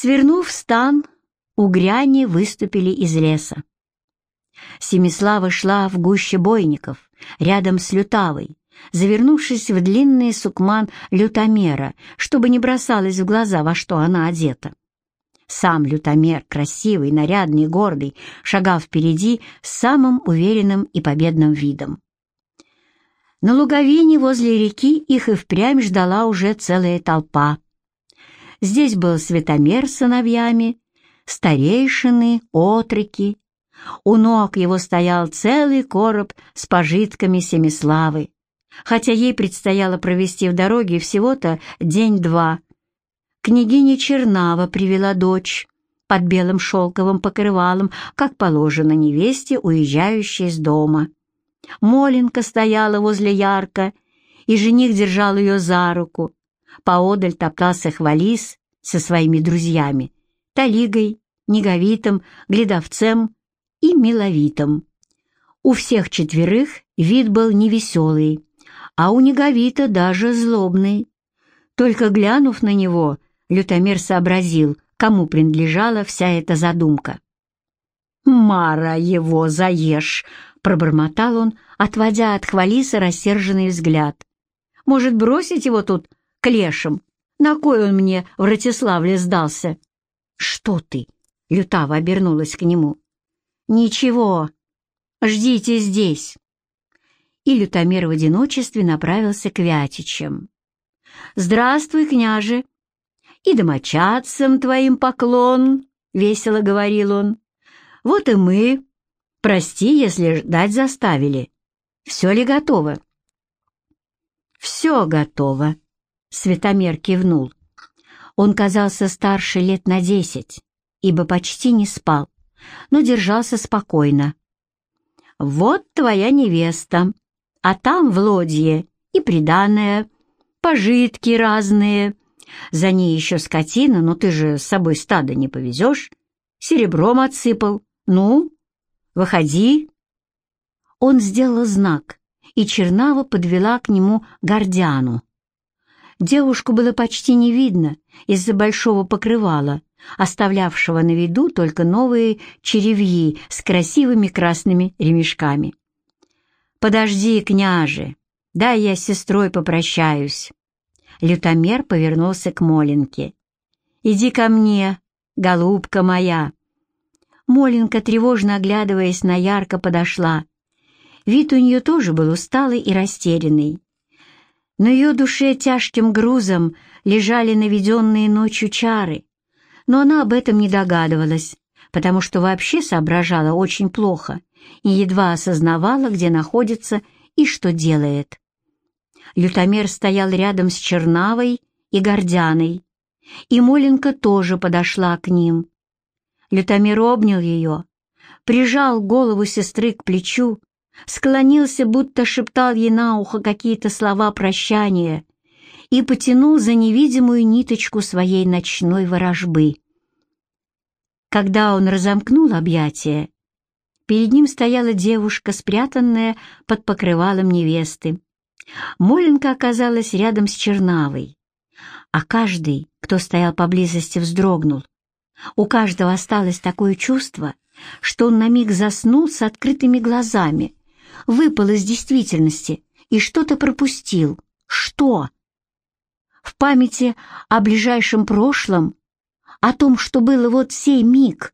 Свернув стан, угряне выступили из леса. Семислава шла в гуще бойников, рядом с Лютавой, завернувшись в длинный сукман лютомера, чтобы не бросалось в глаза, во что она одета. Сам лютомер, красивый, нарядный, гордый, шагал впереди с самым уверенным и победным видом. На луговине возле реки их и впрямь ждала уже целая толпа. Здесь был светомер с сыновьями, старейшины, отроки. У ног его стоял целый короб с пожитками Семиславы, хотя ей предстояло провести в дороге всего-то день-два. Княгиня Чернава привела дочь под белым шелковым покрывалом, как положено невесте, уезжающей из дома. Моленка стояла возле ярко, и жених держал ее за руку. Поодаль топтался Хвалис со своими друзьями, Талигой, Неговитом, Гледовцем и Миловитом. У всех четверых вид был невеселый, а у Неговита даже злобный. Только глянув на него, Лютомер сообразил, кому принадлежала вся эта задумка. «Мара, его заешь!» — пробормотал он, отводя от Хвалиса рассерженный взгляд. «Может, бросить его тут к лешим? На кой он мне в Ратиславле сдался?» «Что ты?» — Лютава обернулась к нему. «Ничего, ждите здесь» и Лютомер в одиночестве направился к Вятичам. «Здравствуй, княже!» «И домочадцам твоим поклон!» — весело говорил он. «Вот и мы. Прости, если ждать заставили. Все ли готово?» «Все готово», — Светомер кивнул. Он казался старше лет на десять, ибо почти не спал, но держался спокойно. «Вот твоя невеста», а там в и приданное, пожитки разные. За ней еще скотина, но ты же с собой стадо не повезешь. Серебром отсыпал. Ну, выходи. Он сделал знак, и Чернава подвела к нему Гордяну. Девушку было почти не видно из-за большого покрывала, оставлявшего на виду только новые черевьи с красивыми красными ремешками. «Подожди, княже, дай я с сестрой попрощаюсь». Лютомер повернулся к Моленке. «Иди ко мне, голубка моя». Моленка, тревожно оглядываясь на ярко, подошла. Вид у нее тоже был усталый и растерянный. На ее душе тяжким грузом лежали наведенные ночью чары, но она об этом не догадывалась, потому что вообще соображала очень плохо и едва осознавала, где находится и что делает. Лютомер стоял рядом с Чернавой и Гордяной, и Моленка тоже подошла к ним. Лютомер обнял ее, прижал голову сестры к плечу, склонился, будто шептал ей на ухо какие-то слова прощания и потянул за невидимую ниточку своей ночной ворожбы. Когда он разомкнул объятия, Перед ним стояла девушка, спрятанная под покрывалом невесты. Моленка оказалась рядом с Чернавой, а каждый, кто стоял поблизости, вздрогнул. У каждого осталось такое чувство, что он на миг заснул с открытыми глазами, выпал из действительности и что-то пропустил. Что? В памяти о ближайшем прошлом, о том, что было вот сей миг,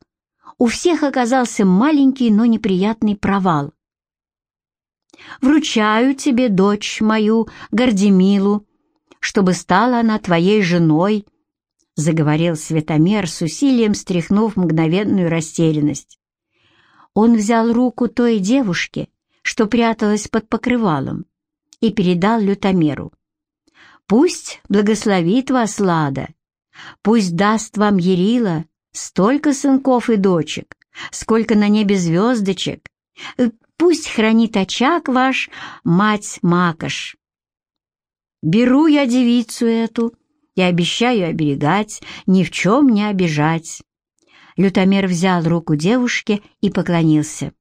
у всех оказался маленький, но неприятный провал. «Вручаю тебе, дочь мою, Гордемилу, чтобы стала она твоей женой», — заговорил Светомер с усилием, стряхнув мгновенную растерянность. Он взял руку той девушки, что пряталась под покрывалом, и передал лютомеру. «Пусть благословит вас Лада, пусть даст вам Ерила Столько сынков и дочек, сколько на небе звездочек. Э, пусть хранит очаг ваш мать Макаш. Беру я девицу эту и обещаю оберегать, ни в чем не обижать. Лютомер взял руку девушки и поклонился.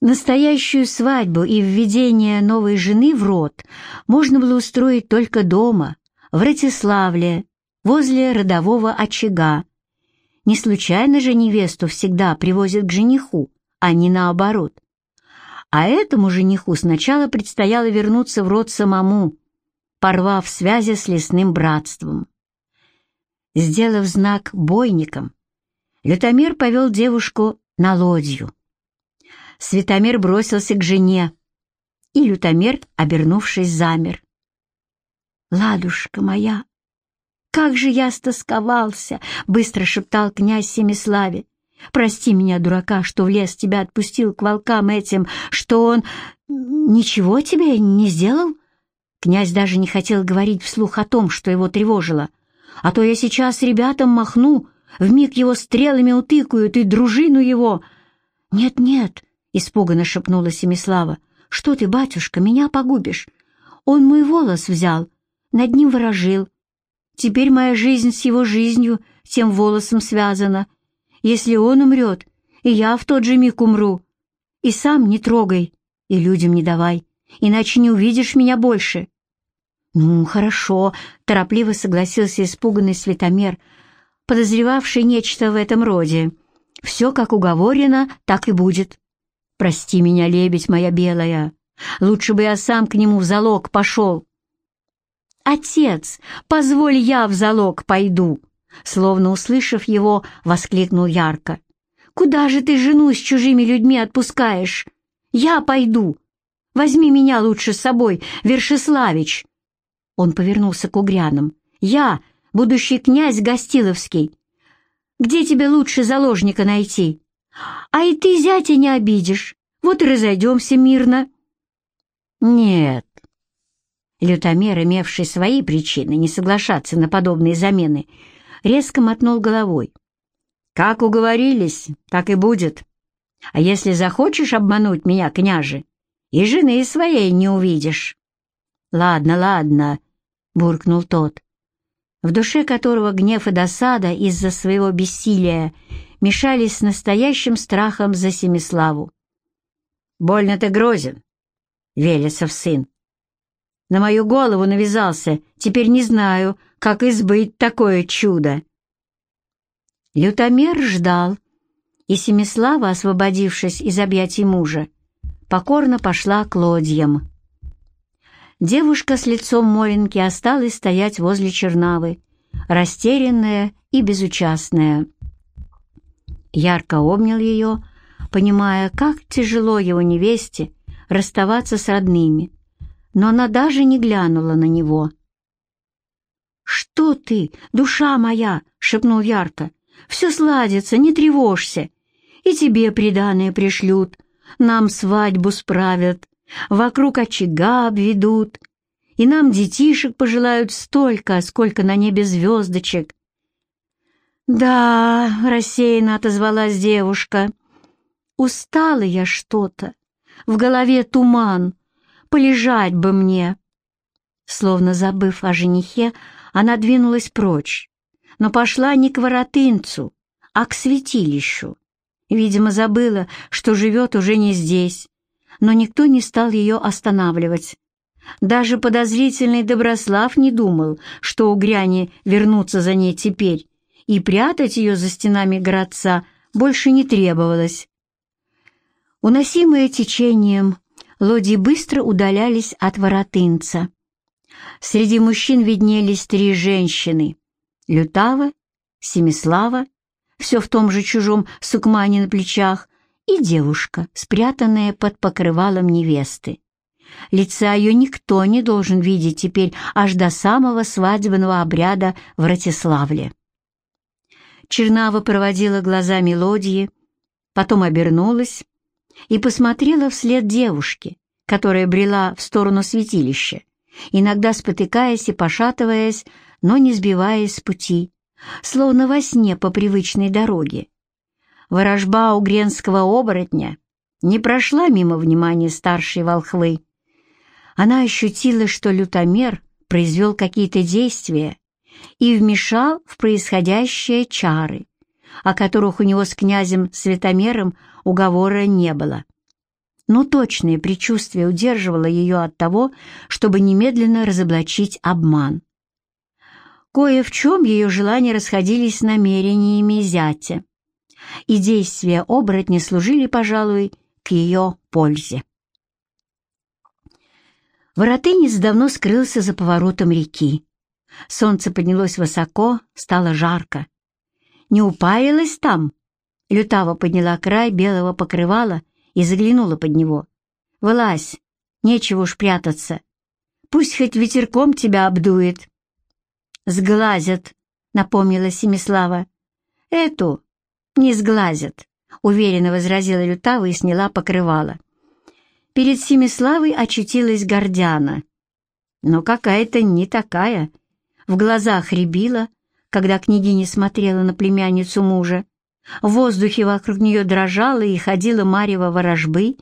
Настоящую свадьбу и введение новой жены в род можно было устроить только дома, в Ратиславле, возле родового очага. Не случайно же невесту всегда привозят к жениху, а не наоборот. А этому жениху сначала предстояло вернуться в род самому, порвав связи с лесным братством. Сделав знак бойникам, Лютомер повел девушку на лодью. Светомер бросился к жене, и Лютомер, обернувшись, замер. «Ладушка моя, как же я стосковался!» — быстро шептал князь Семиславе. «Прости меня, дурака, что в лес тебя отпустил к волкам этим, что он... Ничего тебе не сделал?» Князь даже не хотел говорить вслух о том, что его тревожило. «А то я сейчас ребятам махну, вмиг его стрелами утыкают и дружину его...» «Нет-нет», — испуганно шепнула Семислава, — «что ты, батюшка, меня погубишь? Он мой волос взял, над ним ворожил. Теперь моя жизнь с его жизнью, тем волосом связана. Если он умрет, и я в тот же миг умру. И сам не трогай, и людям не давай, иначе не увидишь меня больше». «Ну, хорошо», — торопливо согласился испуганный светомер, подозревавший нечто в этом роде. «Все, как уговорено, так и будет. Прости меня, лебедь моя белая, лучше бы я сам к нему в залог пошел». «Отец, позволь я в залог пойду!» Словно услышав его, воскликнул ярко. «Куда же ты жену с чужими людьми отпускаешь? Я пойду. Возьми меня лучше с собой, Вершеславич!» Он повернулся к угрянам. «Я, будущий князь Гостиловский. Где тебе лучше заложника найти? А и ты зятя не обидишь. Вот и разойдемся мирно». «Нет». Лютомер, имевший свои причины не соглашаться на подобные замены, резко мотнул головой. «Как уговорились, так и будет. А если захочешь обмануть меня, княже, и жены своей не увидишь». «Ладно, ладно», — буркнул тот, в душе которого гнев и досада из-за своего бессилия мешались с настоящим страхом за Семиславу. «Больно ты грозен, Велесов сын. На мою голову навязался, теперь не знаю, как избыть такое чудо». Лютомер ждал, и Семислава, освободившись из объятий мужа, покорно пошла к лодьям. Девушка с лицом Моленки осталась стоять возле Чернавы, растерянная и безучастная. Ярко обнял ее, понимая, как тяжело его невесте расставаться с родными, но она даже не глянула на него. «Что ты, душа моя!» — шепнул Ярко. «Все сладится, не тревожься. И тебе приданое пришлют, нам свадьбу справят, вокруг очага обведут, и нам детишек пожелают столько, сколько на небе звездочек. «Да», — рассеянно отозвалась девушка, — «устала я что-то, в голове туман, полежать бы мне». Словно забыв о женихе, она двинулась прочь, но пошла не к воротынцу, а к святилищу. Видимо, забыла, что живет уже не здесь, но никто не стал ее останавливать. Даже подозрительный Доброслав не думал, что у Гряни вернутся за ней теперь, и прятать ее за стенами городца больше не требовалось. Уносимые течением, лодии быстро удалялись от воротынца. Среди мужчин виднелись три женщины — Лютава, Семислава, все в том же чужом сукмане на плечах, и девушка, спрятанная под покрывалом невесты. Лица ее никто не должен видеть теперь аж до самого свадебного обряда в Ратиславле. Чернава проводила глаза мелодии, потом обернулась и посмотрела вслед девушке, которая брела в сторону святилища, иногда спотыкаясь и пошатываясь, но не сбиваясь с пути, словно во сне по привычной дороге ворожба угренского оборотня не прошла мимо внимания старшей волхвы. Она ощутила, что лютомер произвел какие-то действия и вмешал в происходящее чары, о которых у него с князем Светомером уговора не было. Но точное предчувствие удерживало ее от того, чтобы немедленно разоблачить обман. Кое в чем ее желания расходились с намерениями зятя, и действия оборотня служили, пожалуй, к ее пользе. Воротынец давно скрылся за поворотом реки. Солнце поднялось высоко, стало жарко. «Не упарилась там?» Лютава подняла край белого покрывала и заглянула под него. «Вылазь, нечего уж прятаться. Пусть хоть ветерком тебя обдует». «Сглазят», — напомнила Семислава. «Эту не сглазят», — уверенно возразила Лютава и сняла покрывало. Перед Семиславой очутилась Гордяна. Но какая-то не такая. В глазах рябила, когда княгиня смотрела на племянницу мужа. В воздухе вокруг нее дрожала и ходила марево ворожбы,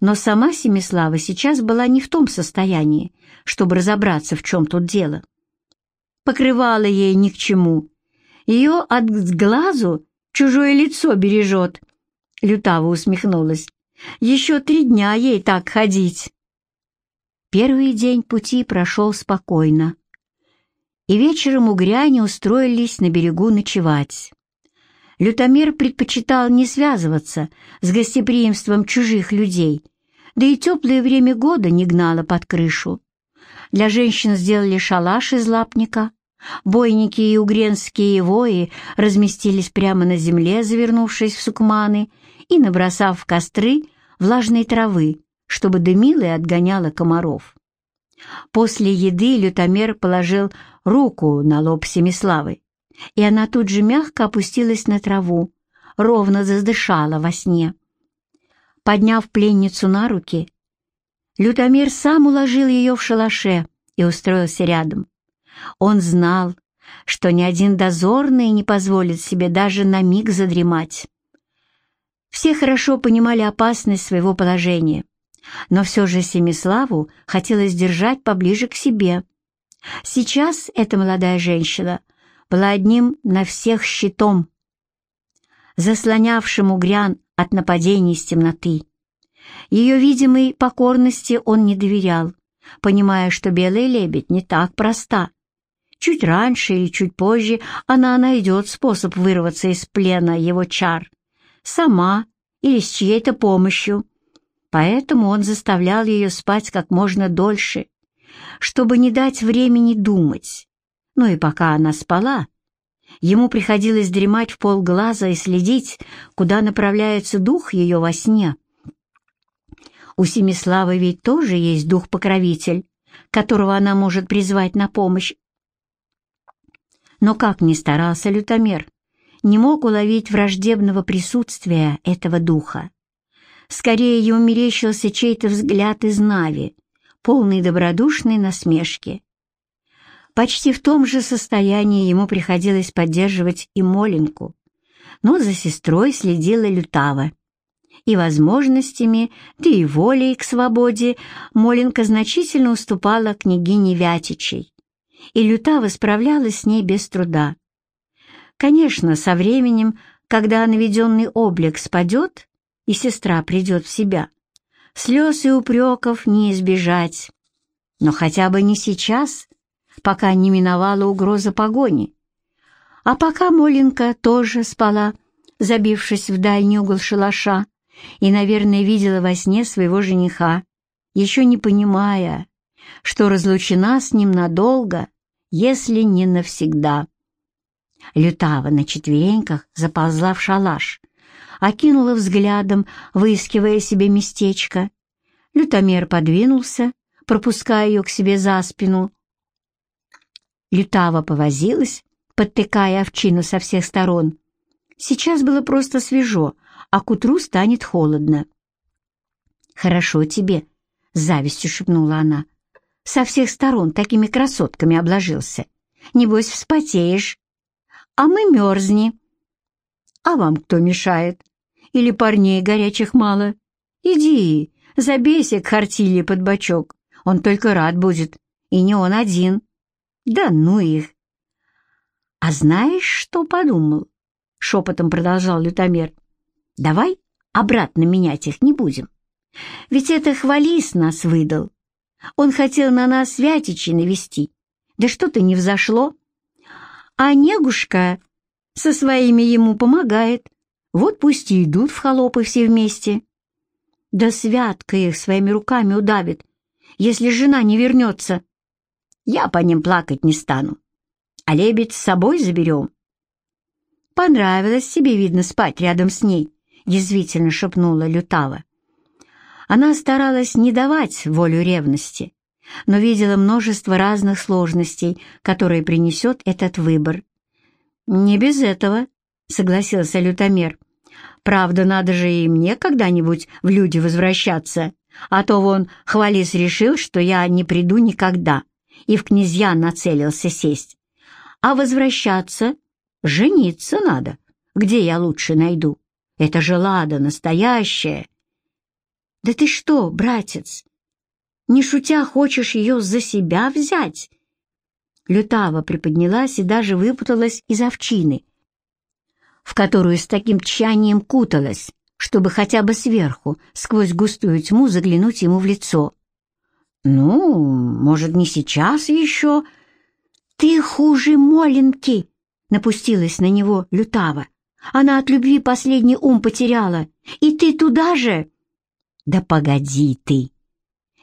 но сама Семислава сейчас была не в том состоянии, чтобы разобраться, в чем тут дело. Покрывала ей ни к чему. Ее от глазу чужое лицо бережет. Лютава усмехнулась. Еще три дня ей так ходить. Первый день пути прошел спокойно. И вечером угряне устроились на берегу ночевать. Лютомер предпочитал не связываться с гостеприимством чужих людей, да и теплое время года не гнало под крышу. Для женщин сделали шалаш из лапника, бойники и угренские вои разместились прямо на земле, завернувшись в сукманы, и набросав в костры влажной травы, чтобы дымило и отгоняло комаров. После еды лютомер положил руку на лоб Семиславы, и она тут же мягко опустилась на траву, ровно задышала во сне. Подняв пленницу на руки, лютомер сам уложил ее в шалаше и устроился рядом. Он знал, что ни один дозорный не позволит себе даже на миг задремать. Все хорошо понимали опасность своего положения, но все же Семиславу хотелось держать поближе к себе. Сейчас эта молодая женщина была одним на всех щитом, заслонявшим угрян от нападений с темноты. Ее видимой покорности он не доверял, понимая, что белая лебедь не так проста. Чуть раньше или чуть позже она найдет способ вырваться из плена его чар сама или с чьей-то помощью. Поэтому он заставлял ее спать как можно дольше, чтобы не дать времени думать. Ну и пока она спала, ему приходилось дремать в полглаза и следить, куда направляется дух ее во сне. У Семиславы ведь тоже есть дух-покровитель, которого она может призвать на помощь. Но как ни старался лютомер, не мог уловить враждебного присутствия этого духа. Скорее ему мерещился чей-то взгляд из Нави, полный добродушной насмешки. Почти в том же состоянии ему приходилось поддерживать и Моленку, но за сестрой следила Лютава. И возможностями, да и волей к свободе Моленка значительно уступала княгине Вятичей, и Лютава справлялась с ней без труда. Конечно, со временем, когда наведенный облик спадет, и сестра придет в себя, слез и упреков не избежать. Но хотя бы не сейчас, пока не миновала угроза погони. А пока Моленка тоже спала, забившись в дальний угол шалаша, и, наверное, видела во сне своего жениха, еще не понимая, что разлучена с ним надолго, если не навсегда. Лютава на четвереньках заползла в шалаш, окинула взглядом, выискивая себе местечко. Лютомер подвинулся, пропуская ее к себе за спину. Лютава повозилась, подтыкая овчину со всех сторон. Сейчас было просто свежо, а к утру станет холодно. «Хорошо тебе», — завистью шепнула она. «Со всех сторон такими красотками обложился. Небось, вспотеешь» а мы мерзни. А вам кто мешает? Или парней горячих мало? Иди, забейся к Хартиле под бочок, он только рад будет, и не он один. Да ну их! А знаешь, что подумал? Шепотом продолжал лютомер. Давай обратно менять их не будем. Ведь это хвалис нас выдал. Он хотел на нас святичи навести. Да что-то не взошло. А Негушка со своими ему помогает. Вот пусть и идут в холопы все вместе. Да святка их своими руками удавит, если жена не вернется. Я по ним плакать не стану. А лебедь с собой заберем. Понравилось себе, видно, спать рядом с ней, язвительно шепнула Лютава. Она старалась не давать волю ревности, но видела множество разных сложностей, которые принесет этот выбор. «Не без этого», — согласился Лютомер. «Правда, надо же и мне когда-нибудь в люди возвращаться, а то вон Хвалис решил, что я не приду никогда, и в князья нацелился сесть. А возвращаться, жениться надо, где я лучше найду? Это же Лада настоящая». «Да ты что, братец, не шутя хочешь ее за себя взять?» Лютава приподнялась и даже выпуталась из овчины, в которую с таким тщанием куталась, чтобы хотя бы сверху, сквозь густую тьму, заглянуть ему в лицо. «Ну, может, не сейчас еще?» «Ты хуже Моленки!» — напустилась на него Лютава. «Она от любви последний ум потеряла. И ты туда же?» «Да погоди ты!»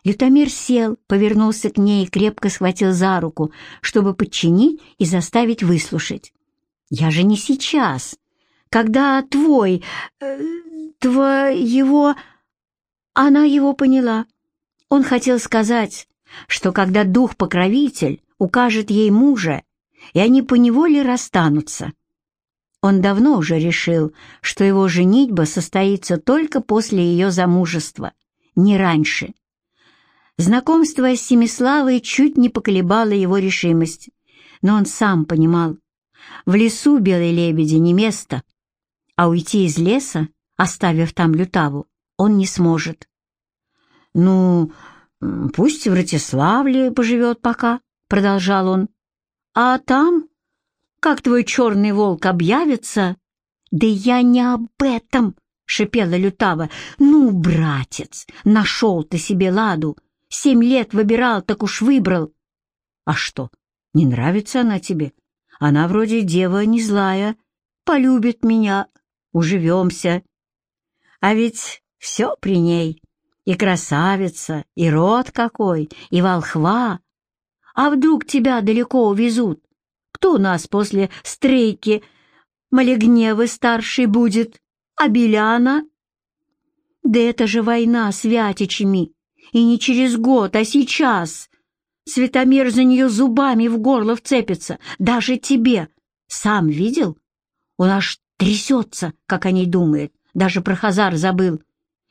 Лютомир сел, повернулся к ней и крепко схватил за руку, чтобы подчинить и заставить выслушать. «Я же не сейчас. Когда твой... Э, твоего...» Она его поняла. Он хотел сказать, что когда дух-покровитель укажет ей мужа, и они поневоле расстанутся. Он давно уже решил, что его женитьба состоится только после ее замужества, не раньше. Знакомство с Семиславой чуть не поколебало его решимость, но он сам понимал, в лесу белой лебеди не место, а уйти из леса, оставив там Лютаву, он не сможет. «Ну, пусть в Ратиславле поживет пока», — продолжал он. «А там, как твой черный волк объявится...» «Да я не об этом!» — шипела Лютава. «Ну, братец, нашел ты себе ладу, Семь лет выбирал, так уж выбрал. А что, не нравится она тебе? Она вроде дева не злая, полюбит меня, уживемся. А ведь все при ней. И красавица, и род какой, и волхва. А вдруг тебя далеко увезут? Кто у нас после стрейки Малегневы старший будет? А Беляна? Да это же война с Вятичами. И не через год, а сейчас. Светомир за нее зубами в горло вцепится. Даже тебе. Сам видел? Он аж трясется, как о ней думает. Даже про Хазар забыл.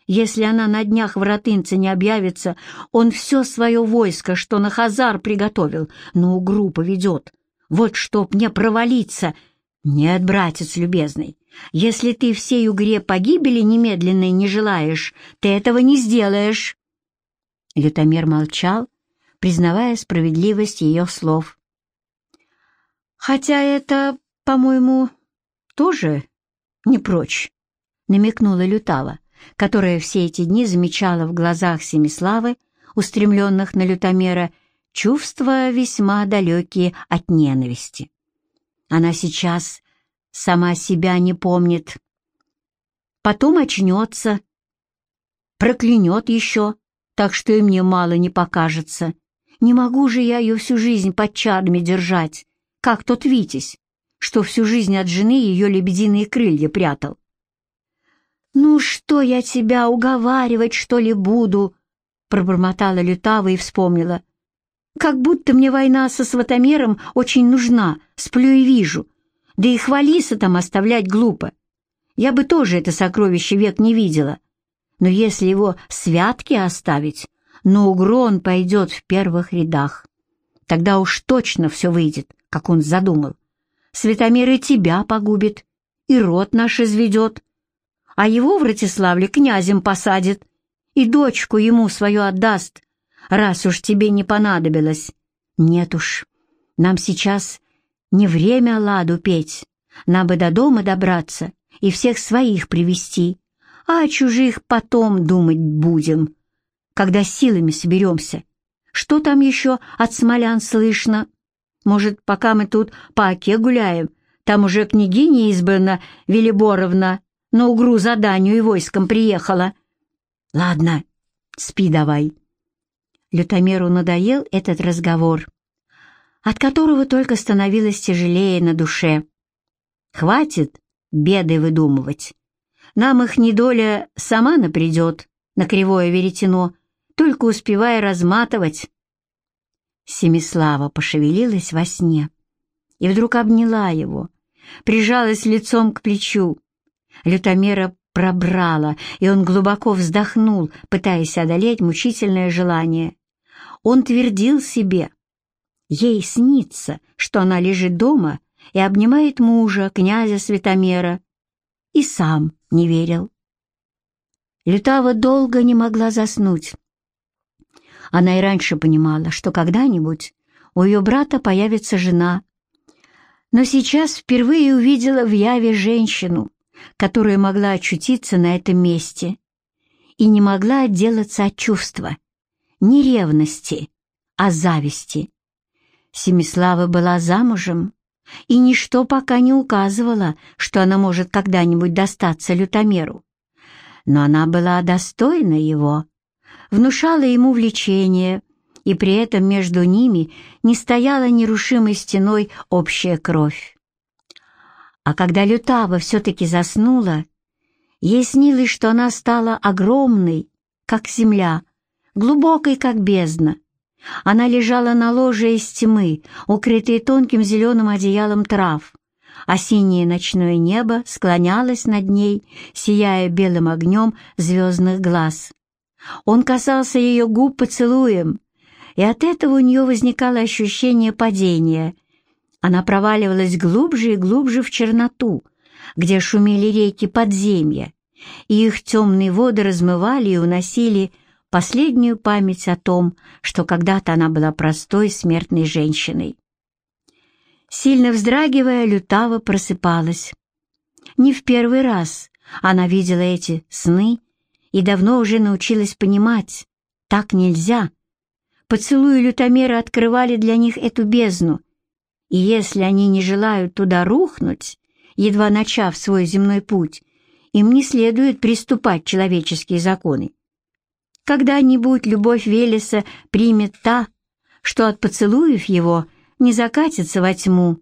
Если она на днях в Ротынце не объявится, он все свое войско, что на Хазар приготовил, на угру поведет. Вот чтоб не провалиться. Нет, братец любезный, если ты всей угре погибели немедленной не желаешь, ты этого не сделаешь. Лютомер молчал, признавая справедливость ее слов. «Хотя это, по-моему, тоже не прочь», — намекнула Лютава, которая все эти дни замечала в глазах Семиславы, устремленных на Лютомера, чувства весьма далекие от ненависти. Она сейчас сама себя не помнит. Потом очнется, проклянет еще, так что и мне мало не покажется. Не могу же я ее всю жизнь под чадами держать, как тот Витязь, что всю жизнь от жены ее лебединые крылья прятал. «Ну что я тебя уговаривать, что ли, буду?» пробормотала Лютава и вспомнила. «Как будто мне война со сватомером очень нужна, сплю и вижу. Да и хвалиса там оставлять глупо. Я бы тоже это сокровище век не видела но если его святки оставить, на угру он пойдет в первых рядах. Тогда уж точно все выйдет, как он задумал. Светомир и тебя погубит, и род наш изведет, а его в Ратиславле князем посадит, и дочку ему свою отдаст, раз уж тебе не понадобилось. Нет уж, нам сейчас не время ладу петь, нам бы до дома добраться и всех своих привести а о чужих потом думать будем, когда силами соберемся. Что там еще от смолян слышно? Может, пока мы тут по оке гуляем, там уже княгиня избрана Велиборовна на угру заданию и войском приехала. Ладно, спи давай. Лютомеру надоел этот разговор, от которого только становилось тяжелее на душе. Хватит беды выдумывать. Нам их недоля сама напридет на кривое веретено, только успевая разматывать. Семислава пошевелилась во сне и вдруг обняла его, прижалась лицом к плечу. Лютомера пробрала, и он глубоко вздохнул, пытаясь одолеть мучительное желание. Он твердил себе. Ей снится, что она лежит дома и обнимает мужа, князя Светомера, и сам не верил. Лютава долго не могла заснуть. Она и раньше понимала, что когда-нибудь у ее брата появится жена, но сейчас впервые увидела в Яве женщину, которая могла очутиться на этом месте и не могла отделаться от чувства, не ревности, а зависти. Семислава была замужем, и ничто пока не указывало, что она может когда-нибудь достаться лютомеру. Но она была достойна его, внушала ему влечение, и при этом между ними не стояла нерушимой стеной общая кровь. А когда Лютава все-таки заснула, ей снилось, что она стала огромной, как земля, глубокой, как бездна. Она лежала на ложе из тьмы, укрытой тонким зеленым одеялом трав, а синее ночное небо склонялось над ней, сияя белым огнем звездных глаз. Он касался ее губ поцелуем, и от этого у нее возникало ощущение падения. Она проваливалась глубже и глубже в черноту, где шумели реки подземья, и их темные воды размывали и уносили последнюю память о том, что когда-то она была простой смертной женщиной. Сильно вздрагивая, Лютава просыпалась. Не в первый раз она видела эти сны и давно уже научилась понимать, так нельзя. Поцелуи лютомера открывали для них эту бездну, и если они не желают туда рухнуть, едва начав свой земной путь, им не следует приступать человеческие законы. Когда-нибудь любовь Велеса примет та, что от поцелуев его не закатится во тьму,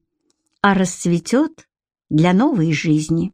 а расцветет для новой жизни.